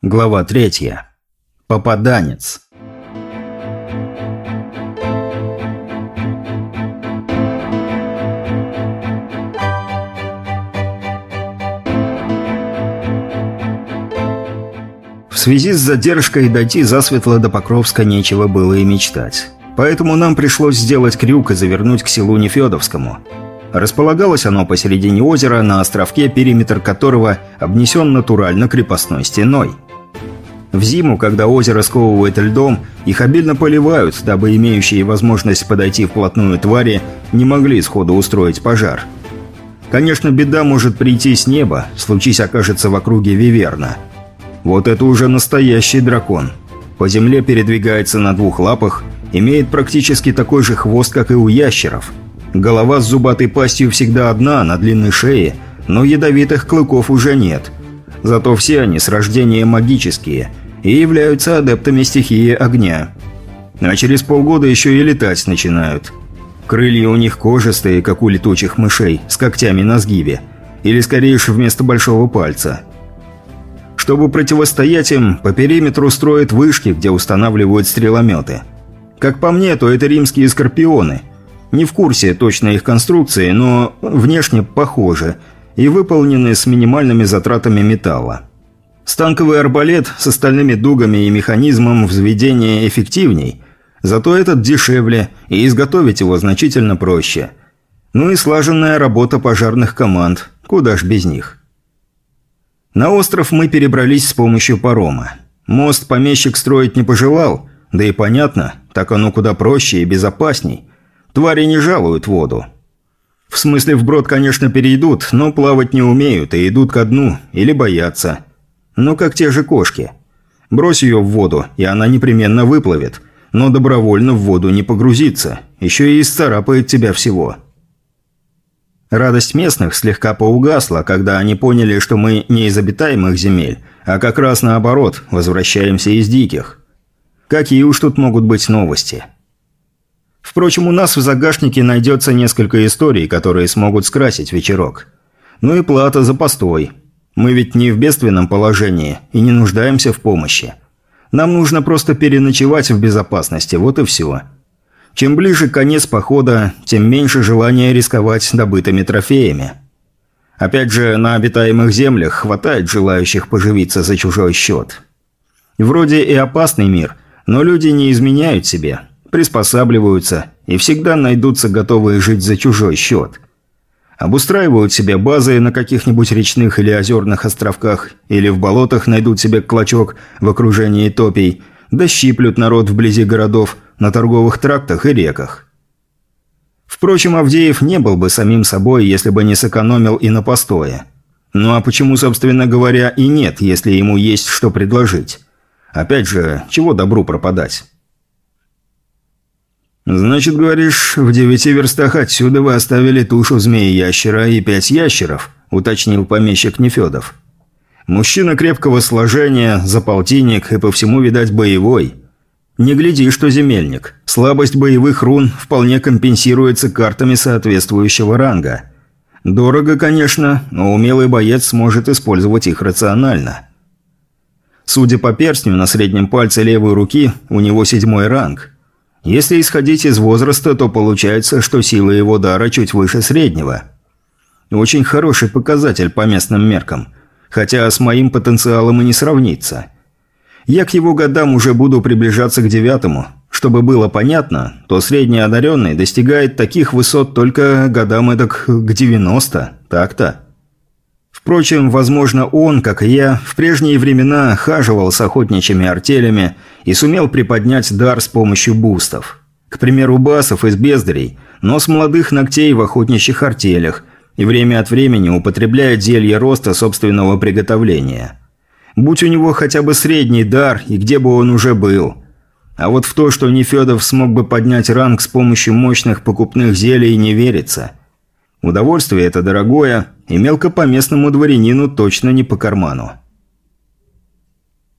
Глава третья. Попаданец. В связи с задержкой дойти засветло до Покровска нечего было и мечтать. Поэтому нам пришлось сделать крюк и завернуть к селу Нефедовскому. Располагалось оно посередине озера, на островке, периметр которого обнесен натурально крепостной стеной – в зиму, когда озеро сковывает льдом, их обильно поливают, дабы имеющие возможность подойти вплотную твари не могли сходу устроить пожар. Конечно, беда может прийти с неба, случись окажется в округе Виверна. Вот это уже настоящий дракон. По земле передвигается на двух лапах, имеет практически такой же хвост, как и у ящеров. Голова с зубатой пастью всегда одна, на длинной шее, но ядовитых клыков уже нет – Зато все они с рождения магические и являются адептами стихии огня. А через полгода еще и летать начинают. Крылья у них кожистые, как у летучих мышей, с когтями на сгибе. Или скорее вместо большого пальца. Чтобы противостоять им, по периметру строят вышки, где устанавливают стрелометы. Как по мне, то это римские скорпионы. Не в курсе точно их конструкции, но внешне похожи – и выполнены с минимальными затратами металла. Станковый арбалет с остальными дугами и механизмом взведения эффективней, зато этот дешевле, и изготовить его значительно проще. Ну и слаженная работа пожарных команд, куда ж без них. На остров мы перебрались с помощью парома. Мост помещик строить не пожелал, да и понятно, так оно куда проще и безопасней. Твари не жалуют воду. В смысле, вброд, конечно, перейдут, но плавать не умеют и идут ко дну, или боятся. Ну, как те же кошки. Брось ее в воду, и она непременно выплывет, но добровольно в воду не погрузится, еще и исцарапает тебя всего. Радость местных слегка поугасла, когда они поняли, что мы не из обитаемых земель, а как раз наоборот, возвращаемся из диких. Какие уж тут могут быть новости?» Впрочем, у нас в загашнике найдется несколько историй, которые смогут скрасить вечерок. Ну и плата за постой. Мы ведь не в бедственном положении и не нуждаемся в помощи. Нам нужно просто переночевать в безопасности, вот и все. Чем ближе конец похода, тем меньше желания рисковать добытыми трофеями. Опять же, на обитаемых землях хватает желающих поживиться за чужой счет. Вроде и опасный мир, но люди не изменяют себе, приспосабливаются и всегда найдутся готовые жить за чужой счет. Обустраивают себе базы на каких-нибудь речных или озерных островках, или в болотах найдут себе клочок в окружении топий, да народ вблизи городов, на торговых трактах и реках. Впрочем, Авдеев не был бы самим собой, если бы не сэкономил и на постое. Ну а почему, собственно говоря, и нет, если ему есть что предложить? Опять же, чего добру пропадать? «Значит, говоришь, в девяти верстах отсюда вы оставили тушу змеи-ящера и пять ящеров», – уточнил помещик Нефедов. «Мужчина крепкого сложения, заполтинник и по всему, видать, боевой. Не гляди, что земельник. Слабость боевых рун вполне компенсируется картами соответствующего ранга. Дорого, конечно, но умелый боец сможет использовать их рационально». Судя по перстню на среднем пальце левой руки, у него седьмой ранг – если исходить из возраста, то получается, что сила его дара чуть выше среднего. Очень хороший показатель по местным меркам, хотя с моим потенциалом и не сравнится. Я к его годам уже буду приближаться к девятому. Чтобы было понятно, то средний одаренный достигает таких высот только годам эдак к 90, так-то. Впрочем, возможно, он, как и я, в прежние времена хаживал с охотничьими артелями и сумел приподнять дар с помощью бустов. К примеру, басов из бездарей, но с молодых ногтей в охотничьих артелях и время от времени употребляет зелье роста собственного приготовления. Будь у него хотя бы средний дар, и где бы он уже был. А вот в то, что Нефедов смог бы поднять ранг с помощью мощных покупных зелий, не верится – Удовольствие это дорогое, и мелкопоместному дворянину точно не по карману.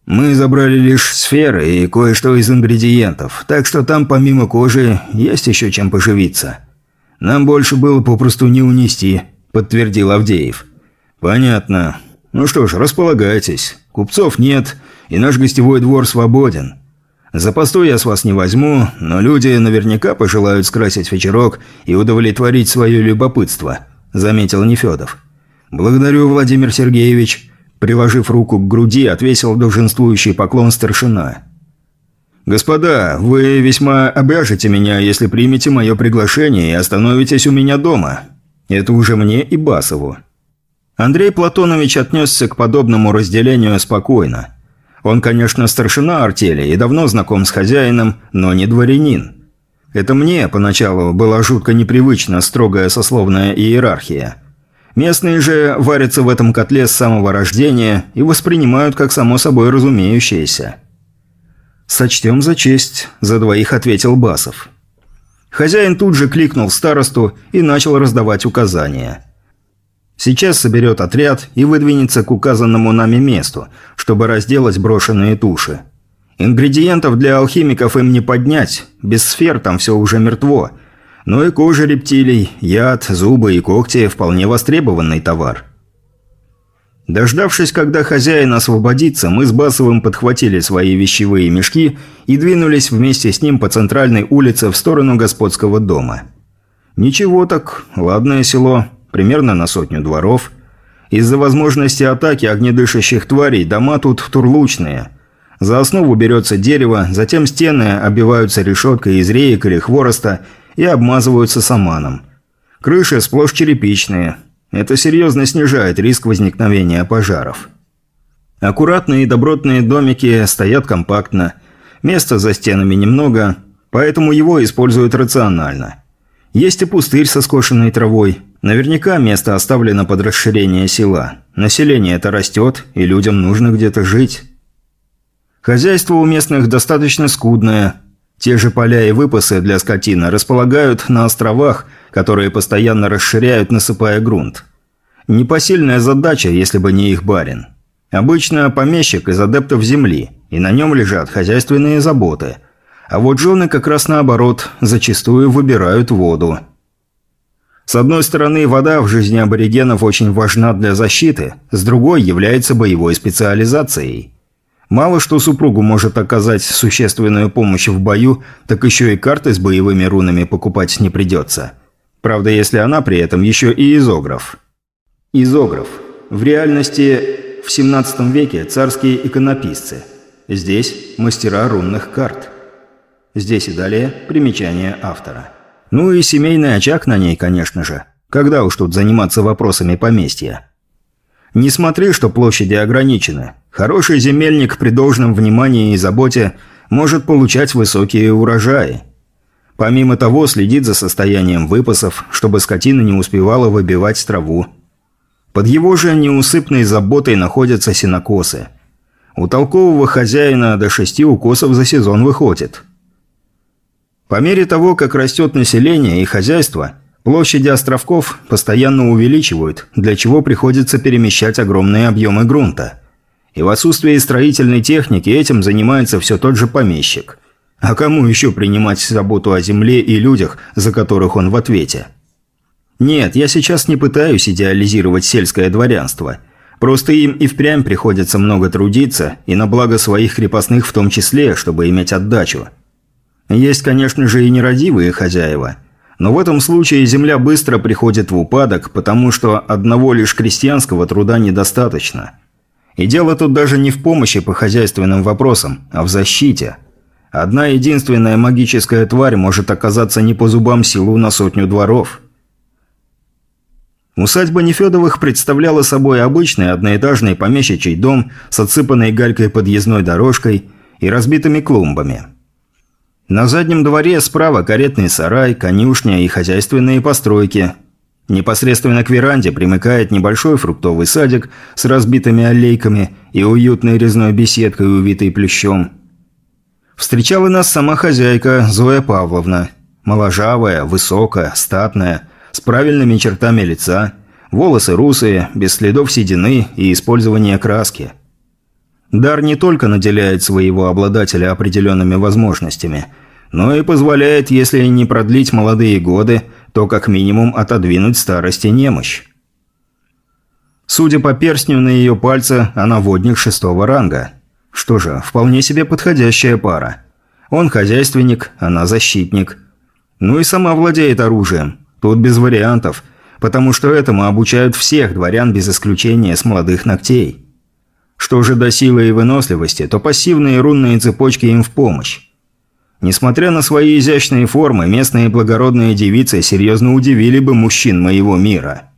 Мы забрали лишь сферы и кое-что из ингредиентов, так что там помимо кожи есть еще чем поживиться. Нам больше было попросту не унести, подтвердил Авдеев. Понятно. Ну что ж, располагайтесь. Купцов нет, и наш гостевой двор свободен. За постой я с вас не возьму, но люди наверняка пожелают скрасить вечерок и удовлетворить свое любопытство», – заметил Нефедов. «Благодарю, Владимир Сергеевич», – приложив руку к груди, отвесил долженствующий поклон старшина. «Господа, вы весьма обяжете меня, если примете мое приглашение и остановитесь у меня дома. Это уже мне и Басову». Андрей Платонович отнесся к подобному разделению спокойно. Он, конечно, старшина артели и давно знаком с хозяином, но не дворянин. Это мне поначалу была жутко непривычна строгая сословная иерархия. Местные же варятся в этом котле с самого рождения и воспринимают как само собой разумеющееся. «Сочтем за честь», – за двоих ответил Басов. Хозяин тут же кликнул старосту и начал раздавать указания – Сейчас соберет отряд и выдвинется к указанному нами месту, чтобы разделать брошенные туши. Ингредиентов для алхимиков им не поднять, без сфер там все уже мертво. Но и кожа рептилий, яд, зубы и когти – вполне востребованный товар. Дождавшись, когда хозяин освободится, мы с Басовым подхватили свои вещевые мешки и двинулись вместе с ним по центральной улице в сторону господского дома. Ничего так, ладное село – примерно на сотню дворов. Из-за возможности атаки огнедышащих тварей дома тут турлучные. За основу берется дерево, затем стены обиваются решеткой из реек или хвороста и обмазываются саманом. Крыши сплошь черепичные. Это серьезно снижает риск возникновения пожаров. Аккуратные и добротные домики стоят компактно. Места за стенами немного, поэтому его используют рационально. Есть и пустырь со скошенной травой, Наверняка место оставлено под расширение села. Население это растет, и людям нужно где-то жить. Хозяйство у местных достаточно скудное. Те же поля и выпасы для скотины располагают на островах, которые постоянно расширяют, насыпая грунт. Непосильная задача, если бы не их барин. Обычно помещик из адептов земли, и на нем лежат хозяйственные заботы. А вот жены как раз наоборот, зачастую выбирают воду – с одной стороны, вода в жизни аборигенов очень важна для защиты, с другой является боевой специализацией. Мало что супругу может оказать существенную помощь в бою, так еще и карты с боевыми рунами покупать не придется. Правда, если она при этом еще и изограф. Изограф. В реальности в 17 веке царские иконописцы. Здесь мастера рунных карт. Здесь и далее примечание автора. Ну и семейный очаг на ней, конечно же. Когда уж тут заниматься вопросами поместья? Не смотри, что площади ограничены. Хороший земельник при должном внимании и заботе может получать высокие урожаи. Помимо того, следит за состоянием выпасов, чтобы скотина не успевала выбивать траву. Под его же неусыпной заботой находятся сенокосы. У толкового хозяина до шести укосов за сезон выходит – по мере того, как растет население и хозяйство, площади островков постоянно увеличивают, для чего приходится перемещать огромные объемы грунта. И в отсутствии строительной техники этим занимается все тот же помещик. А кому еще принимать заботу о земле и людях, за которых он в ответе? Нет, я сейчас не пытаюсь идеализировать сельское дворянство. Просто им и впрямь приходится много трудиться, и на благо своих крепостных в том числе, чтобы иметь отдачу – есть, конечно же, и нерадивые хозяева. Но в этом случае земля быстро приходит в упадок, потому что одного лишь крестьянского труда недостаточно. И дело тут даже не в помощи по хозяйственным вопросам, а в защите. Одна единственная магическая тварь может оказаться не по зубам силу на сотню дворов. Усадьба Нефедовых представляла собой обычный одноэтажный помещичий дом с отсыпанной галькой подъездной дорожкой и разбитыми клумбами – на заднем дворе справа каретный сарай, конюшня и хозяйственные постройки. Непосредственно к веранде примыкает небольшой фруктовый садик с разбитыми аллейками и уютной резной беседкой, увитой плющом. Встречала нас сама хозяйка Зоя Павловна. Моложавая, высокая, статная, с правильными чертами лица, волосы русые, без следов седины и использования краски – Дар не только наделяет своего обладателя определенными возможностями, но и позволяет, если не продлить молодые годы, то как минимум отодвинуть старость и немощь. Судя по перстню на ее пальце, она водник шестого ранга. Что же, вполне себе подходящая пара. Он хозяйственник, она защитник. Ну и сама владеет оружием. Тут без вариантов, потому что этому обучают всех дворян без исключения с молодых ногтей. Что же до силы и выносливости, то пассивные рунные цепочки им в помощь. Несмотря на свои изящные формы, местные благородные девицы серьезно удивили бы мужчин моего мира.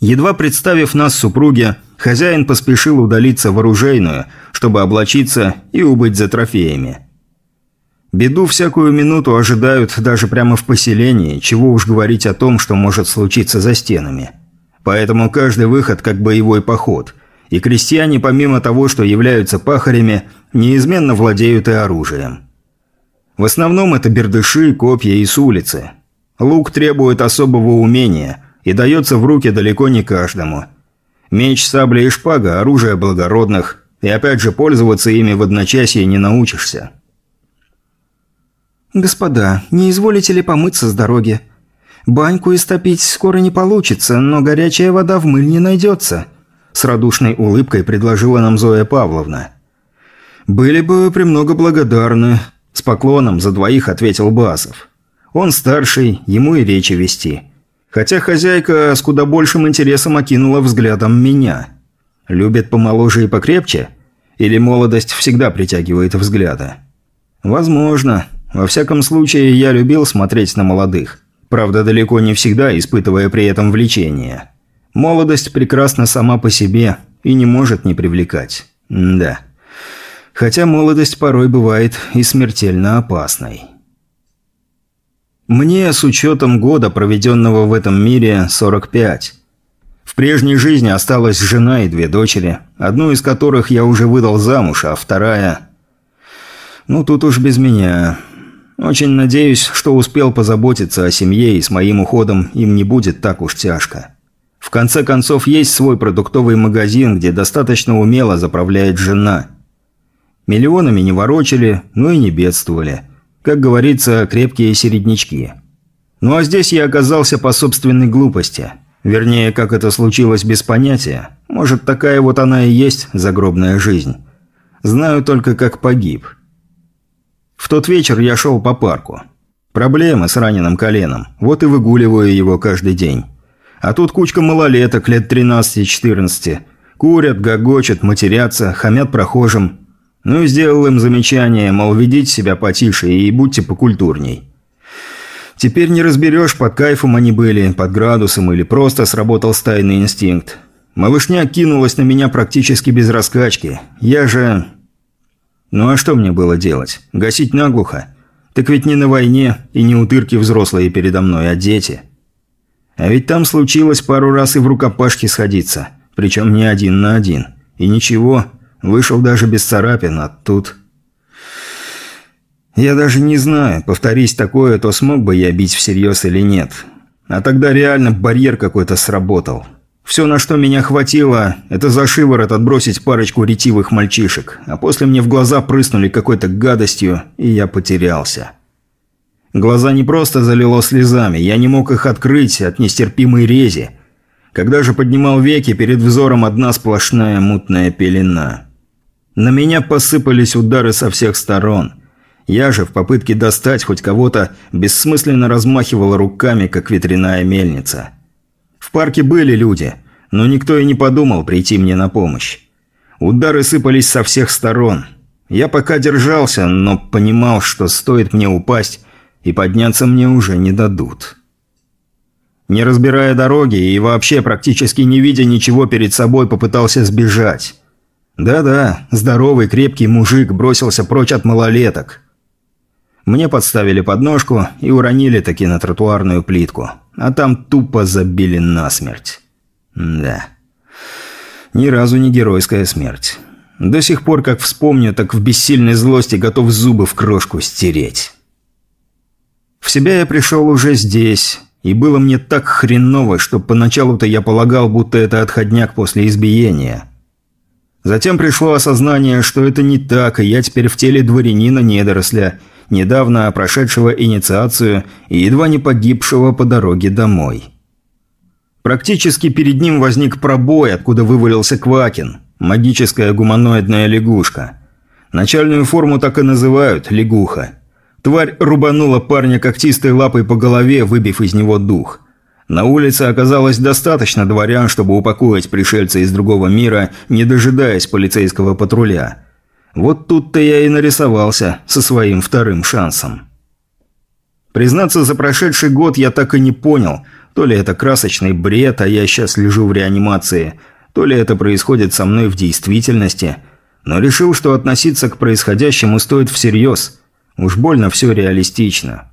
Едва представив нас супруге, хозяин поспешил удалиться в оружейную, чтобы облачиться и убыть за трофеями. Беду всякую минуту ожидают даже прямо в поселении, чего уж говорить о том, что может случиться за стенами. Поэтому каждый выход как боевой поход – и крестьяне, помимо того, что являются пахарями, неизменно владеют и оружием. В основном это бердыши, копья и с улицы. Лук требует особого умения и дается в руки далеко не каждому. Меч, сабля и шпага – оружие благородных, и опять же пользоваться ими в одночасье не научишься. «Господа, не изволите ли помыться с дороги? Баньку истопить скоро не получится, но горячая вода в мыль не найдется», с радушной улыбкой предложила нам Зоя Павловна. «Были бы премного благодарны», – с поклоном за двоих ответил Басов. «Он старший, ему и речи вести. Хотя хозяйка с куда большим интересом окинула взглядом меня. Любит помоложе и покрепче? Или молодость всегда притягивает взгляда?» «Возможно. Во всяком случае, я любил смотреть на молодых. Правда, далеко не всегда испытывая при этом влечение». Молодость прекрасна сама по себе и не может не привлекать. М да. Хотя молодость порой бывает и смертельно опасной. Мне, с учетом года, проведенного в этом мире, 45. В прежней жизни осталась жена и две дочери, одну из которых я уже выдал замуж, а вторая... Ну, тут уж без меня. Очень надеюсь, что успел позаботиться о семье, и с моим уходом им не будет так уж тяжко. В конце концов, есть свой продуктовый магазин, где достаточно умело заправляет жена. Миллионами не ворочали, но и не бедствовали. Как говорится, крепкие середнячки. Ну а здесь я оказался по собственной глупости. Вернее, как это случилось без понятия. Может, такая вот она и есть загробная жизнь. Знаю только, как погиб. В тот вечер я шел по парку. Проблемы с раненым коленом. Вот и выгуливаю его каждый день. А тут кучка малолеток лет 13-14. Курят, гогочат, матерятся, хамят прохожим. Ну и сделал им замечание, мол, ведите себя потише и будьте покультурней. Теперь не разберешь, под кайфом они были, под градусом или просто сработал стайный инстинкт. Малышня кинулась на меня практически без раскачки. Я же... Ну а что мне было делать? Гасить наглухо? Так ведь не на войне и не утырки взрослые передо мной, а дети. А ведь там случилось пару раз и в рукопашке сходиться. Причем не один на один. И ничего, вышел даже без царапин, а тут... Я даже не знаю, повторись такое, то смог бы я бить всерьез или нет. А тогда реально барьер какой-то сработал. Все, на что меня хватило, это за шиворот отбросить парочку ретивых мальчишек, а после мне в глаза прыснули какой-то гадостью, и я потерялся. Глаза не просто залило слезами, я не мог их открыть от нестерпимой рези. Когда же поднимал веки, перед взором одна сплошная мутная пелена. На меня посыпались удары со всех сторон. Я же в попытке достать хоть кого-то бессмысленно размахивал руками, как ветряная мельница. В парке были люди, но никто и не подумал прийти мне на помощь. Удары сыпались со всех сторон. Я пока держался, но понимал, что стоит мне упасть, и подняться мне уже не дадут. Не разбирая дороги и вообще практически не видя ничего перед собой, попытался сбежать. Да-да, здоровый крепкий мужик бросился прочь от малолеток. Мне подставили подножку и уронили таки на тротуарную плитку, а там тупо забили насмерть. Да. Ни разу не геройская смерть. До сих пор, как вспомню, так в бессильной злости готов зубы в крошку стереть. В себя я пришел уже здесь, и было мне так хреново, что поначалу-то я полагал, будто это отходняк после избиения. Затем пришло осознание, что это не так, и я теперь в теле дворянина-недоросля, недавно прошедшего инициацию и едва не погибшего по дороге домой. Практически перед ним возник пробой, откуда вывалился Квакин, магическая гуманоидная лягушка – Начальную форму так и называют – лягуха. Тварь рубанула парня когтистой лапой по голове, выбив из него дух. На улице оказалось достаточно дворян, чтобы упокоить пришельца из другого мира, не дожидаясь полицейского патруля. Вот тут-то я и нарисовался со своим вторым шансом. Признаться, за прошедший год я так и не понял, то ли это красочный бред, а я сейчас лежу в реанимации, то ли это происходит со мной в действительности, но решил, что относиться к происходящему стоит всерьез. Уж больно все реалистично.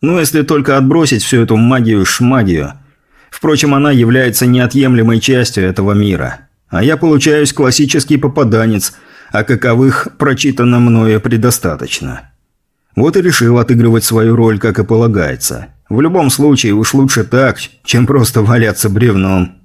Ну, если только отбросить всю эту магию-шмагию. Впрочем, она является неотъемлемой частью этого мира. А я получаюсь классический попаданец, а каковых прочитано мною предостаточно. Вот и решил отыгрывать свою роль, как и полагается. В любом случае, уж лучше так, чем просто валяться бревном.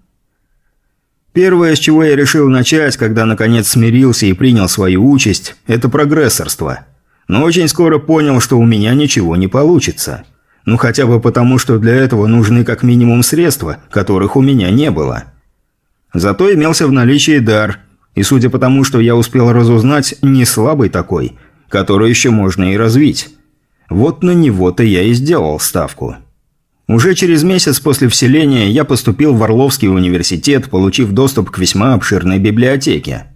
Первое, с чего я решил начать, когда наконец смирился и принял свою участь, это прогрессорство – но очень скоро понял, что у меня ничего не получится. Ну хотя бы потому, что для этого нужны как минимум средства, которых у меня не было. Зато имелся в наличии дар, и судя по тому, что я успел разузнать, не слабый такой, который еще можно и развить. Вот на него-то я и сделал ставку. Уже через месяц после вселения я поступил в Орловский университет, получив доступ к весьма обширной библиотеке.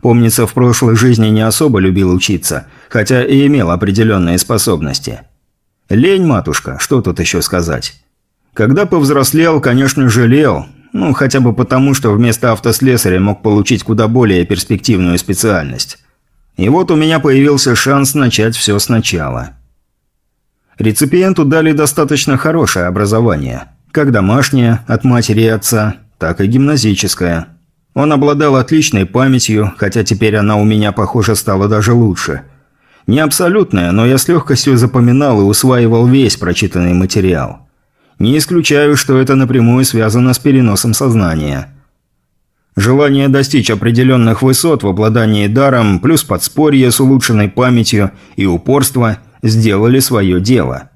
Помнится, в прошлой жизни не особо любил учиться, хотя и имел определенные способности. Лень, матушка, что тут еще сказать. Когда повзрослел, конечно, жалел, ну, хотя бы потому, что вместо автослесаря мог получить куда более перспективную специальность. И вот у меня появился шанс начать все сначала. Реципиенту дали достаточно хорошее образование, как домашнее, от матери и отца, так и гимназическое – он обладал отличной памятью, хотя теперь она у меня, похоже, стала даже лучше. Не абсолютная, но я с легкостью запоминал и усваивал весь прочитанный материал. Не исключаю, что это напрямую связано с переносом сознания. Желание достичь определенных высот в обладании даром, плюс подспорье с улучшенной памятью и упорство сделали свое дело.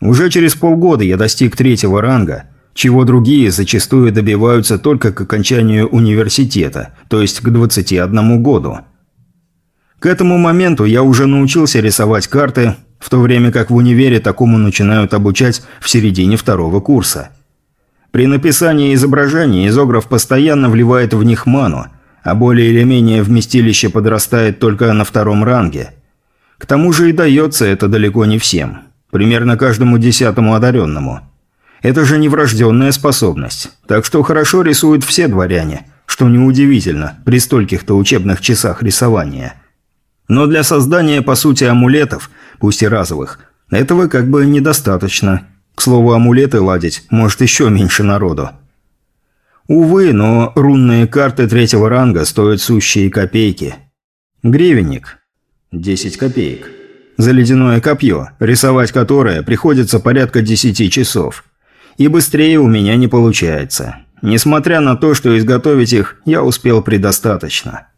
Уже через полгода я достиг третьего ранга – чего другие зачастую добиваются только к окончанию университета, то есть к 21 году. К этому моменту я уже научился рисовать карты, в то время как в универе такому начинают обучать в середине второго курса. При написании изображений изограф постоянно вливает в них ману, а более или менее вместилище подрастает только на втором ранге. К тому же и дается это далеко не всем, примерно каждому десятому одаренному – это же не врожденная способность. Так что хорошо рисуют все дворяне, что неудивительно при стольких-то учебных часах рисования. Но для создания, по сути, амулетов, пусть и разовых, этого как бы недостаточно. К слову, амулеты ладить может еще меньше народу. Увы, но рунные карты третьего ранга стоят сущие копейки. Гривенник. 10 копеек. За ледяное копье, рисовать которое приходится порядка 10 часов и быстрее у меня не получается. Несмотря на то, что изготовить их я успел предостаточно.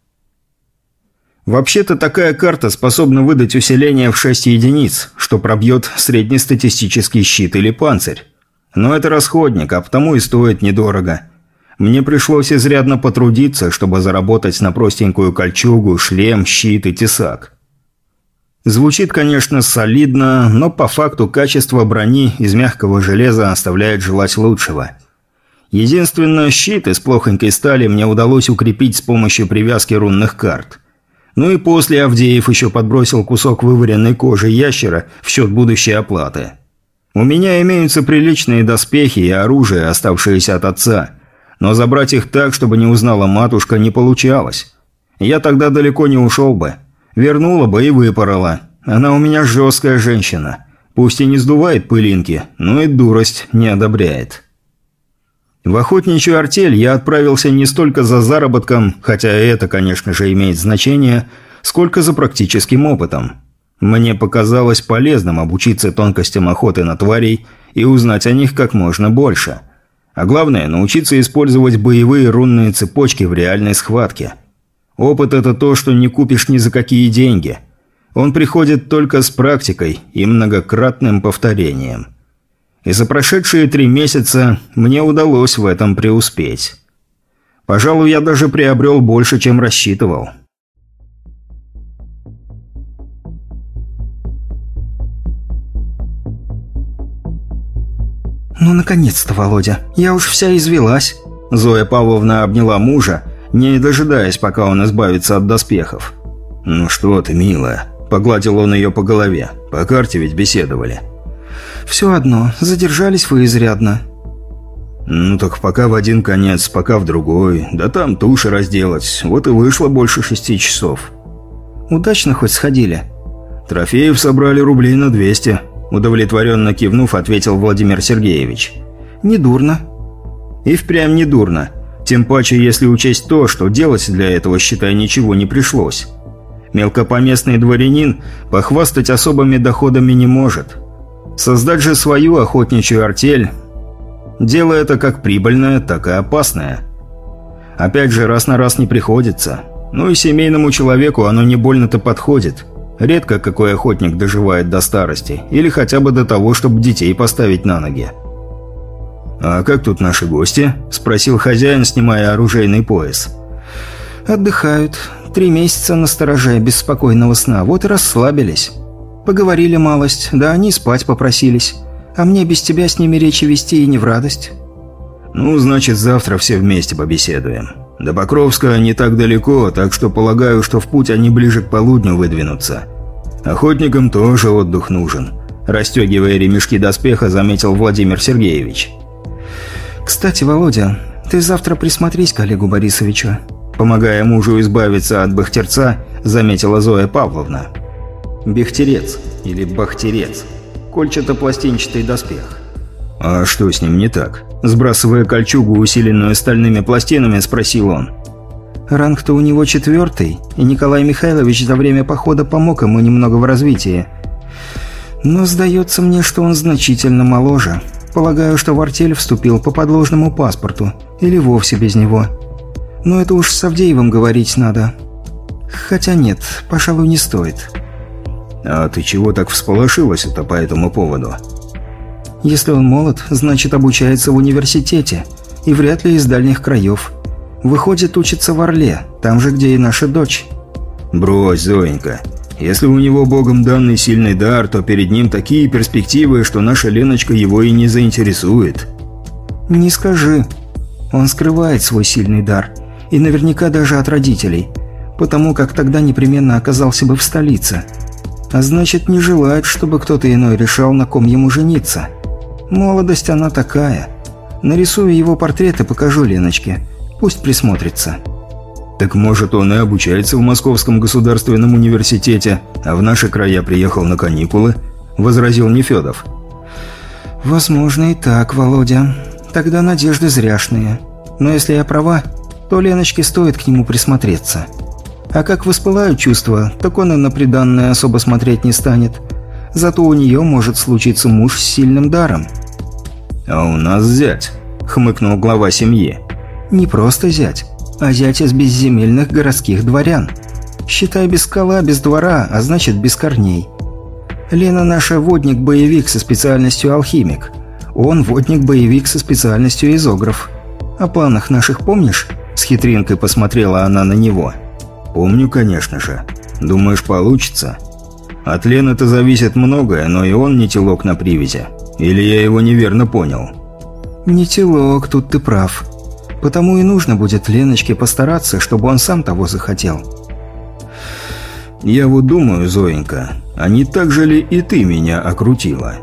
Вообще-то такая карта способна выдать усиление в 6 единиц, что пробьет среднестатистический щит или панцирь. Но это расходник, а потому и стоит недорого. Мне пришлось изрядно потрудиться, чтобы заработать на простенькую кольчугу, шлем, щит и тесак. Звучит, конечно, солидно, но по факту качество брони из мягкого железа оставляет желать лучшего. Единственное, щит из плохонькой стали мне удалось укрепить с помощью привязки рунных карт. Ну и после Авдеев еще подбросил кусок вываренной кожи ящера в счет будущей оплаты. У меня имеются приличные доспехи и оружие, оставшиеся от отца, но забрать их так, чтобы не узнала матушка, не получалось. Я тогда далеко не ушел бы. Вернула бы и выпорола. Она у меня жесткая женщина. Пусть и не сдувает пылинки, но и дурость не одобряет. В охотничью артель я отправился не столько за заработком, хотя это, конечно же, имеет значение, сколько за практическим опытом. Мне показалось полезным обучиться тонкостям охоты на тварей и узнать о них как можно больше. А главное, научиться использовать боевые рунные цепочки в реальной схватке – Опыт – это то, что не купишь ни за какие деньги. Он приходит только с практикой и многократным повторением. И за прошедшие три месяца мне удалось в этом преуспеть. Пожалуй, я даже приобрел больше, чем рассчитывал. «Ну, наконец-то, Володя, я уж вся извелась». Зоя Павловна обняла мужа, не дожидаясь, пока он избавится от доспехов. «Ну что ты, милая», – погладил он ее по голове. «По карте ведь беседовали». «Все одно, задержались вы изрядно». «Ну так пока в один конец, пока в другой. Да там туши разделать. Вот и вышло больше шести часов». «Удачно хоть сходили?» «Трофеев собрали рублей на двести», – удовлетворенно кивнув, ответил Владимир Сергеевич. «Недурно». «И впрямь недурно. Тем паче, если учесть то, что делать для этого, считай, ничего не пришлось. Мелкопоместный дворянин похвастать особыми доходами не может. Создать же свою охотничью артель Дело это как прибыльное, так и опасное. Опять же, раз на раз не приходится. Ну и семейному человеку оно не больно-то подходит. Редко какой охотник доживает до старости, или хотя бы до того, чтобы детей поставить на ноги. «А как тут наши гости?» – спросил хозяин, снимая оружейный пояс. «Отдыхают. Три месяца на стороже, без спокойного сна. Вот и расслабились. Поговорили малость, да они спать попросились. А мне без тебя с ними речи вести и не в радость». «Ну, значит, завтра все вместе побеседуем. До Покровска не так далеко, так что полагаю, что в путь они ближе к полудню выдвинутся. Охотникам тоже отдых нужен», – расстегивая ремешки доспеха, заметил Владимир Сергеевич. «Кстати, Володя, ты завтра присмотрись к Олегу Борисовичу». Помогая мужу избавиться от бахтерца, заметила Зоя Павловна. «Бехтерец или бахтерец» кольчато-пластинчатый доспех. «А что с ним не так?» Сбрасывая кольчугу, усиленную стальными пластинами, спросил он. «Ранг-то у него четвертый, и Николай Михайлович за время похода помог ему немного в развитии. Но сдается мне, что он значительно моложе. Полагаю, что в артель вступил по подложному паспорту, или вовсе без него. Но это уж с Авдеевым говорить надо. Хотя нет, пожалуй, не стоит». «А ты чего так всполошилась-то по этому поводу?» «Если он молод, значит обучается в университете, и вряд ли из дальних краев. Выходит, учится в Орле, там же, где и наша дочь». «Брось, Зоенька. Если у него богом данный сильный дар, то перед ним такие перспективы, что наша Леночка его и не заинтересует». «Не скажи. Он скрывает свой сильный дар, и наверняка даже от родителей, потому как тогда непременно оказался бы в столице». А значит, не желает, чтобы кто-то иной решал, на ком ему жениться. Молодость она такая. Нарисую его портрет и покажу Леночке. Пусть присмотрится. Так может, он и обучается в Московском государственном университете, а в наши края приехал на каникулы? Возразил Нефедов. Возможно и так, Володя. Тогда надежды зряшные. Но если я права, то Леночке стоит к нему присмотреться. А как воспылают чувства, так он и на приданное особо смотреть не станет. Зато у нее может случиться муж с сильным даром. «А у нас зять», — хмыкнул глава семьи. «Не просто зять, а зять из безземельных городских дворян. Считай, без скала, без двора, а значит, без корней. Лена наша водник-боевик со специальностью алхимик. Он водник-боевик со специальностью изограф. О планах наших помнишь?» С хитринкой посмотрела она на него. «Помню, конечно же. Думаешь, получится?» «От Лены-то зависит многое, но и он не телок на привязи. Или я его неверно понял?» «Не телок, тут ты прав. Потому и нужно будет Леночке постараться, чтобы он сам того захотел». «Я вот думаю, Зоенька, а не так же ли и ты меня окрутила?»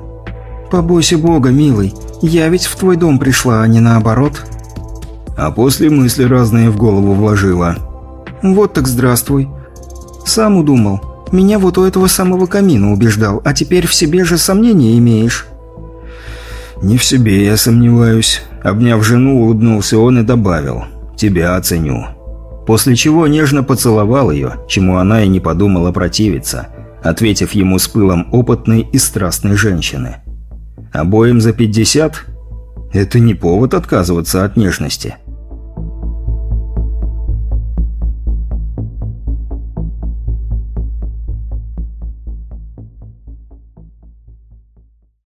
«Побойся Бога, милый, я ведь в твой дом пришла, а не наоборот». А после мысли разные в голову вложила – «Вот так здравствуй. Сам удумал. Меня вот у этого самого камина убеждал, а теперь в себе же сомнения имеешь». «Не в себе я сомневаюсь». Обняв жену, улыбнулся он и добавил. «Тебя оценю». После чего нежно поцеловал ее, чему она и не подумала противиться, ответив ему с пылом опытной и страстной женщины. Обоим за пятьдесят? Это не повод отказываться от нежности.